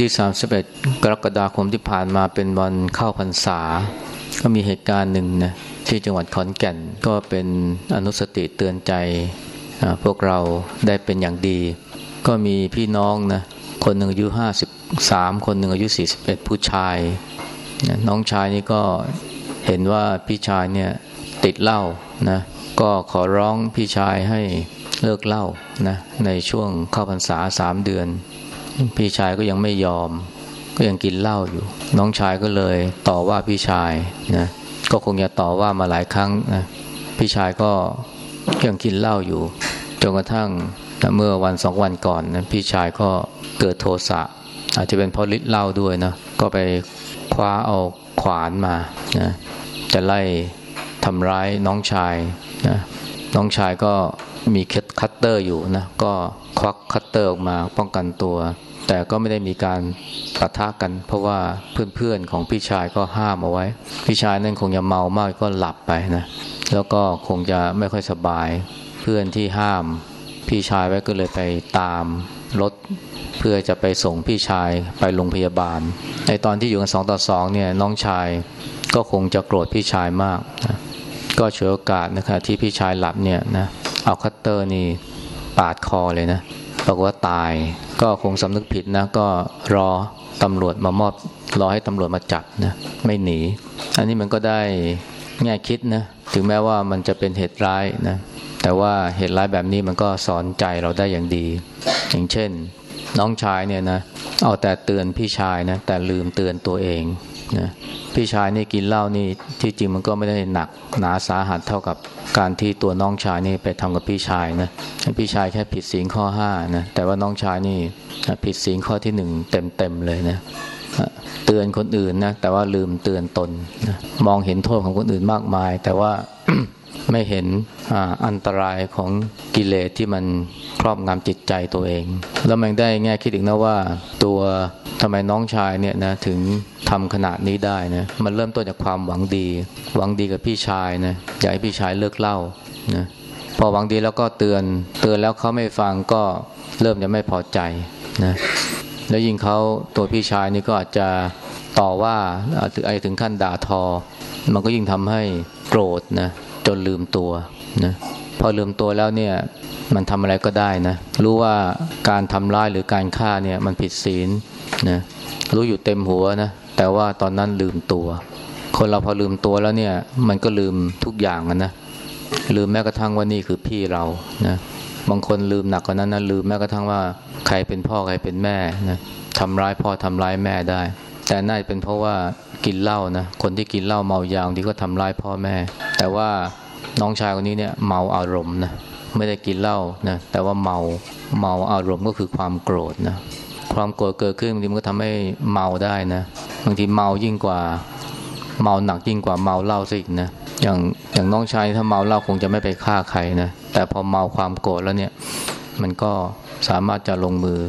ที่ 31 กรกฎาคมที่ผ่านมาเป็นวันเข้าพรรษา ก็มีเหตุการณ์หนึ่งนะที่จังหวัดขอนแก่นก็เป็นอนุสติเตือนใจพวกเราได้เป็นอย่างดี ก็มีพี่น้องนะคนหนึ่งอายุ53 คนหนึ่งอายุ 41 ผู้ชาย น้องชายนี่ก็เห็นว่าพี่ชายเนี่ยติดเหล้านะก็ขอร้องพี่ชายให้เลิกเหล้านะในช่วงเข้าพรรษาสามเดือน พี่ชายก็ยังไม่ยอม ก็ยังกินเหล้าอยู่ น้องชายก็เลยต่อว่าพี่ชายนะก็คงจะต่อว่ามาหลายครั้งนะพี่ชายก็ยังกินเหล้าอยู่จนกระทั่งเมื่อวันสองวันก่อนนะพี่ชายก็เกิดโทสะอาจจะเป็นเพราะฤทธิ์เหล้าด้วยนะก็ไปคว้าเอาขวานมานะจะไล่ทำร้ายน้องชายนะน้องชายก็ มีคัตเตอร์อยู่นะก็ควักคัตเตอร์ออกมาป้องกันตัว แต่ก็ไม่ได้มีการปะทะกัน เพราะว่าเพื่อนๆของพี่ชายก็ห้ามเอาไว้ พี่ชายนั่นคงจะเมามากก็หลับไปนะแล้วก็คงจะไม่ค่อยสบาย เพื่อนที่ห้ามพี่ชายไว้ก็เลยไปตามรถเพื่อจะไปส่งพี่ชายไปโรงพยาบาล ในตอนที่อยู่กันสองต่อสองเนี่ยน้องชายก็คงจะโกรธพี่ชายมากนะก็เฉวยโอกาสนะคะที่พี่ชายหลับเนี่ยนะ เอาคัตเตอร์นี่ปาดคอเลยนะบอกว่าตายก็คงสำนึกผิดนะ ก็รอตำรวจมามอบรอให้ตำรวจมาจับนะไม่หนี อันนี้มันก็ได้แง่คิดนะถึงแม้ว่ามันจะเป็นเหตุร้ายนะแต่ว่าเหตุร้ายแบบนี้มันก็สอนใจเราได้อย่างดี อย่างเช่น น้องชายเนี่ยนะเอาแต่เตือนพี่ชายนะแต่ลืมเตือนตัวเอง นะพี่ชายนี่กินเหล้านี่ที่จริงมันก็ไม่ได้หนักหนาสาหัสเท่ากับการที่ตัวน้องชายนี่ไปทำกับพี่ชายนะพี่ชายแค่ผิดศีลข้อห้านะแต่ว่าน้องชายนี่ผิดศีลข้อที่หนึ่งเต็มเต็มเลยนะเตือนคนอื่นนะแต่ว่าลืมเตือนตนนะมองเห็นโทษของคนอื่นมากมาย แต่ว่า ไม่เห็นออันตรายของกิเลสที่มันครอบงำจิตใจตัวเอง แล้วมันได้แง่คิดอีกนะว่า ตัวทำไมน้องชายเนี่ยนะถึงทำขนาดนี้ได้นะมันเริ่มต้นจากความหวังดี หวังดีกับพี่ชายนะอยากให้พี่ชายเลิกเล่านะพอหวังดีแล้วก็เตือน เตือนแล้วเขาไม่ฟังก็เริ่มจะไม่พอใจนะแล้วยิ่งเขาตัวพี่ชายนี่ก็อาจจะต่อว่าไอถึงขั้นด่าทอ มันก็ยิ่งทำให้โกรธนะ จนลืมตัวนะพอลืมตัวแล้วเนี่ยมันทำอะไรก็ได้นะรู้ว่าการทำร้ายหรือการฆ่าเนี่ยมันผิดศีลนะรู้อยู่เต็มหัวนะแต่ว่าตอนนั้นลืมตัว คนเราพอลืมตัวแล้วเนี่ยมันก็ลืมทุกอย่างนะลืมแม้กระทั่งว่านี่คือพี่เรานะบางคนลืมหนักกว่านั้นนะลืมแม้กระทั่งว่าใครเป็นพ่อใครเป็นแม่นะทำร้ายพ่อทำร้ายแม่ได้ แต่น่าจะเป็นเพราะว่ากินเหล้านะคนที่กินเหล้าเมายาที่ก็ทำร้ายพ่อแม่ แต่ว่าน้องชายคนนี้เนี่ยเมาอารมณ์นะไม่ได้กินเหล้านะแต่ว่าเมาเมาอารมณ์ก็คือความโกรธนะความโกรธเกิดขึ้นบางทีมันก็ทำให้เมาได้นะบางทีเมายิ่งกว่าเมาหนักยิ่งกว่าเมาเหล้าซะอีกนะอย่างอย่างน้องชายถ้าเมาเหล้าคงจะไม่ไปฆ่าใครนะแต่พอเมาความโกรธแล้วเนี่ยมันก็สามารถจะลงมือ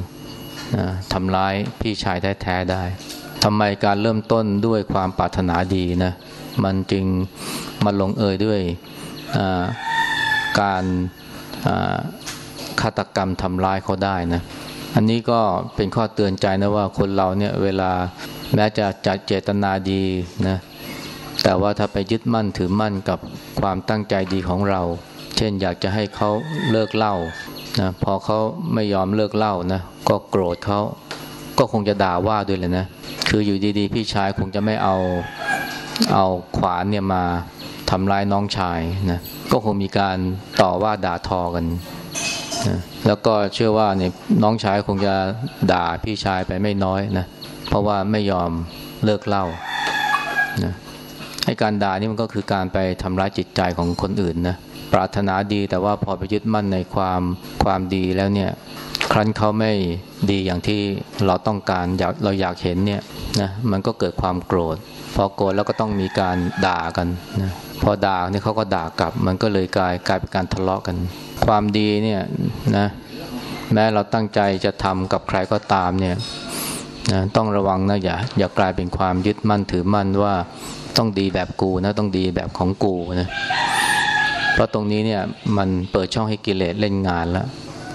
นะทำร้ายพี่ชายแท้ๆได้ ทำไมการเริ่มต้นด้วยความปรารถนาดีนะ มันจึงมาลงเอยด้วยการฆาตกรรมทำร้ายเขาได้นะ อันนี้ก็เป็นข้อเตือนใจนะว่าคนเราเนี่ยเวลาแม้จะจัดเจตนาดีนะ แต่ว่าถ้าไปยึดมั่นถือมั่นกับความตั้งใจดีของเรา เช่นอยากจะให้เขาเลิกเล่านะ พอเขาไม่ยอมเลิกเล่านะ ก็โกรธเขา ก็คงจะด่าว่าด้วยเลยนะ คืออยู่ดีๆ พี่ชายคงจะไม่เอาเอาขวานเนี่ยมาทำร้ายน้องชายนะก็คงมีการต่อว่าด่าทอกันนะแล้วก็เชื่อว่าเนี่ยน้องชายคงจะด่าพี่ชายไปไม่น้อยนะเพราะว่าไม่ยอมเลิกเล่านะให้การด่านี่มันก็คือการไปทำร้ายจิตใจของคนอื่นนะปรารถนาดีแต่ว่าพอไปยึดมั่นในความความดีแล้วเนี่ย ครั้นเขาไม่ดีอย่างที่เราต้องการอยากเราอยากเห็นเนี่ยนะมันก็เกิดความโกรธ พอโกรธแล้วก็ต้องมีการด่ากันนะพอด่าเนี่ยเขาก็ด่ากลับ มันก็เลยกลายกลายเป็นการทะเลาะกัน ความดีเนี่ยนะแม้เราตั้งใจจะทำกับใครก็ตามเนี่ยนะต้องระวังนะอย่าอย่ากลายเป็นความยึดมั่นถือมั่นว่าต้องดีแบบกูนะต้องดีแบบของกูนะเพราะตรงนี้เนี่ยมันเปิดช่องให้กิเลสเล่นงานแล้ว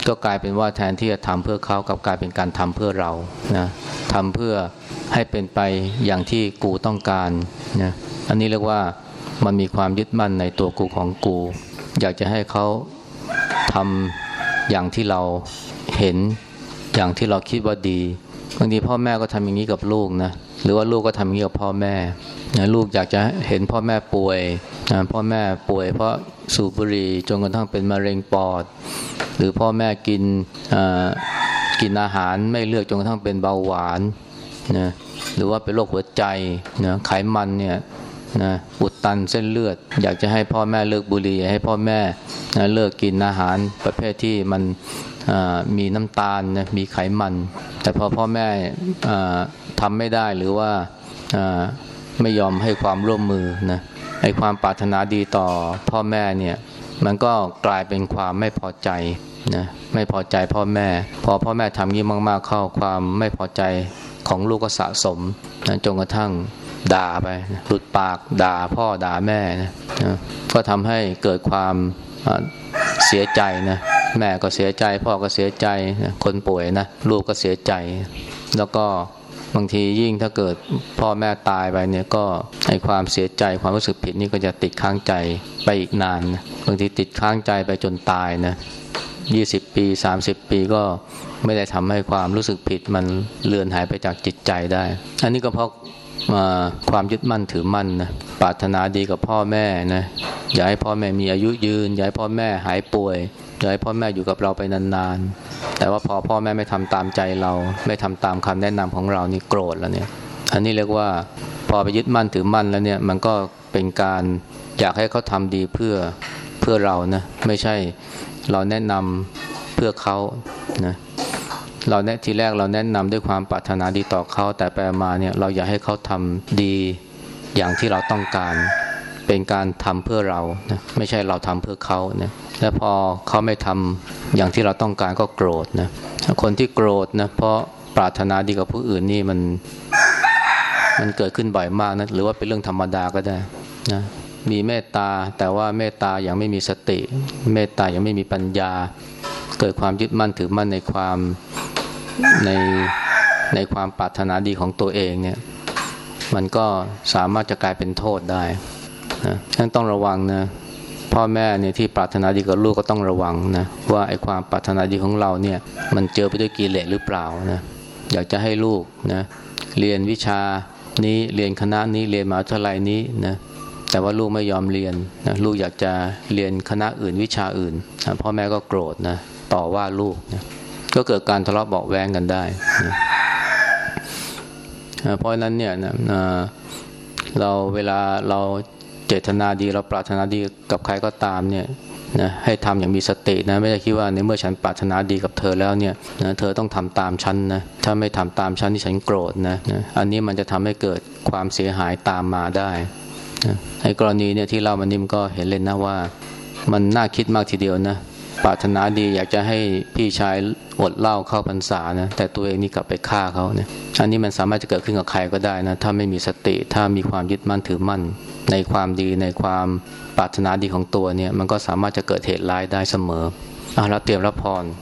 ก็กลายเป็นว่าแทนที่จะทำเพื่อเขากับกลายเป็นการทำเพื่อเรานะทำเพื่อให้เป็นไปอย่างที่กูต้องการนะอันนี้เรียกว่ามันมีความยึดมั่นในตัวกูของกู อยากจะให้เขาทำอย่างที่เราเห็นอย่างที่เราคิดว่าดีบางทีพ่อแม่ก็ทำอย่างนี้กับลูกนะหรือว่าลูกก็ทำอย่างนี้กับพ่อแม่นะลูกอยากจะเห็นพ่อแม่ป่วยนะพ่อแม่ป่วย เพราะสูบบุหรี่จนกระทั่งเป็นมะเร็งปอด หรือพ่อแม่กินกินอาหารไม่เลือกจนกระทั่งเป็นเบาหวานนะหรือว่าเป็นโรคหัวใจนะไขมันเนี่ยนะอุดตันเส้นเลือด อยากจะให้พ่อแม่เลิกบุหรี่ให้พ่อแม่นะเลิกกินอาหารประเภทที่มันมีน้ำตาลนะมีไขมัน แต่พอพ่อแม่ทำไม่ได้หรือว่าไม่ยอมให้ความร่วมมือนะให้ความปรารถนาดีต่อพ่อแม่เนี่ยมันก็กลายเป็นความไม่พอใจ นะไม่พอใจพ่อแม่ พอพ่อแม่ทำยิ่งมากๆเข้าความไม่พอใจของลูกก็สะสมนะจนกระทั่งด่าไปนะหลุดปากด่าพ่อด่าแม่นะนะก็ทำให้เกิดความเสียใจนะแม่ก็เสียใจ พ่อก็เสียใจนะคนป่วยนะลูกก็เสียใจ แล้วก็บางทียิ่งถ้าเกิดพ่อแม่ตายไปเนี่ยก็ให้ความเสียใจความรู้สึกผิดนี่ก็จะติดค้างใจไปอีกนานนะบางทีติดค้างใจไปจนตายนะ ยี่สิบปีสามสิบปีก็ไม่ได้ทำให้ความรู้สึกผิดมันเลือนหายไปจากจิตใจได้ อันนี้ก็เพราะความยึดมั่นถือมั่นนะปรารถนาดีกับพ่อแม่นะอยากให้พ่อแม่มีอายุยืนอยากให้พ่อแม่หายป่วยอยากให้พ่อแม่อยู่กับเราไปนานๆ แต่ว่าพอพ่อแม่ไม่ทำตามใจเรา ไม่ทำตามคำแนะนำของเรานี่โกรธแล้วเนี่ย อันนี้เรียกว่าพอไปยึดมั่นถือมั่นแล้วเนี่ยมันก็เป็นการอยากให้เขาทำดีเพื่อ พื่อเรานะไม่ใช่เราแนะนำเพื่อเขานะเราแนะทีแรกเราแนะนำด้วยความปรารถนาดีต่อเขาแต่ไปมาเนี่ยเราอยากให้เขาทำดีอย่างที่เราต้องการเป็นการทำเพื่อเรานะไม่ใช่เราทำเพื่อเขานะและพอเขาไม่ทำอย่างที่เราต้องการก็โกรธนะคนที่โกรธนะเพราะปรารถนาดีกับผู้อื่นนี่มันมันเกิดขึ้นบ่อยมากนะหรือว่าเป็นเรื่องธรรมดาก็ได้นะ มีเมตตา แต่ว่าเมตตายังไม่มีสติ เมตตายังไม่มีปัญญา เกิดความยึดมั่นถือมั่นในความในในความปรารถนาดีของตัวเองเนี่ยมันก็สามารถจะกลายเป็นโทษได้นะท่านต้องระวังนะพ่อแม่เนี่ยที่ปรารถนาดีกับลูกก็ต้องระวังนะว่าไอ้ความปรารถนาดีของเราเนี่ยมันเจอไปด้วยกิเลสหรือเปล่านะอยากจะให้ลูกนะเรียนวิชานี้เรียนคณะนี้เรียนมหาวิทยาลัยนี้นะ แต่ว่าลูกไม่ยอมเรียนนะลูกอยากจะเรียนคณะอื่นวิชาอื่นนะพ่อแม่ก็โกรธนะต่อว่าลูกนะก็เกิดการทะเลาะเบาแวงกันได้นะเพราะนั้นเนี่ยนะเราเวลาเราเจตนาดีเราปรารถนาดีกับใครก็ตามเนี่ยนะให้ทำอย่างมีสตินะไม่ได้คิดว่าในเมื่อฉันปรารถนาดีกับเธอแล้วเนี่ยนะเธอต้องทำตามฉันนะถ้าไม่ทำตามฉันที่ฉันโกรธนะนะอันนี้มันจะทำให้เกิดความเสียหายตามมาได้ ในกรณีเนี่ยที่เรามันนิ่มันก็เห็นเลยนะว่า มันน่าคิดมากทีเดียวนะปรารถนาดีอยากจะให้พี่ชายอดเหล้าเข้าพรรษานะแต่ตัวเองนี่กลับไปฆ่าเขาเนี่ยอันนี้มันสามารถจะเกิดขึ้นกับใครก็ได้นะถ้าไม่มีสติถ้ามีความยึดมั่นถือมั่น ในความดีในความปรารถนาดีของตัวเนี่ยมันก็สามารถจะเกิดเหตุร้ายได้เสมออะเราเตรียมรับพร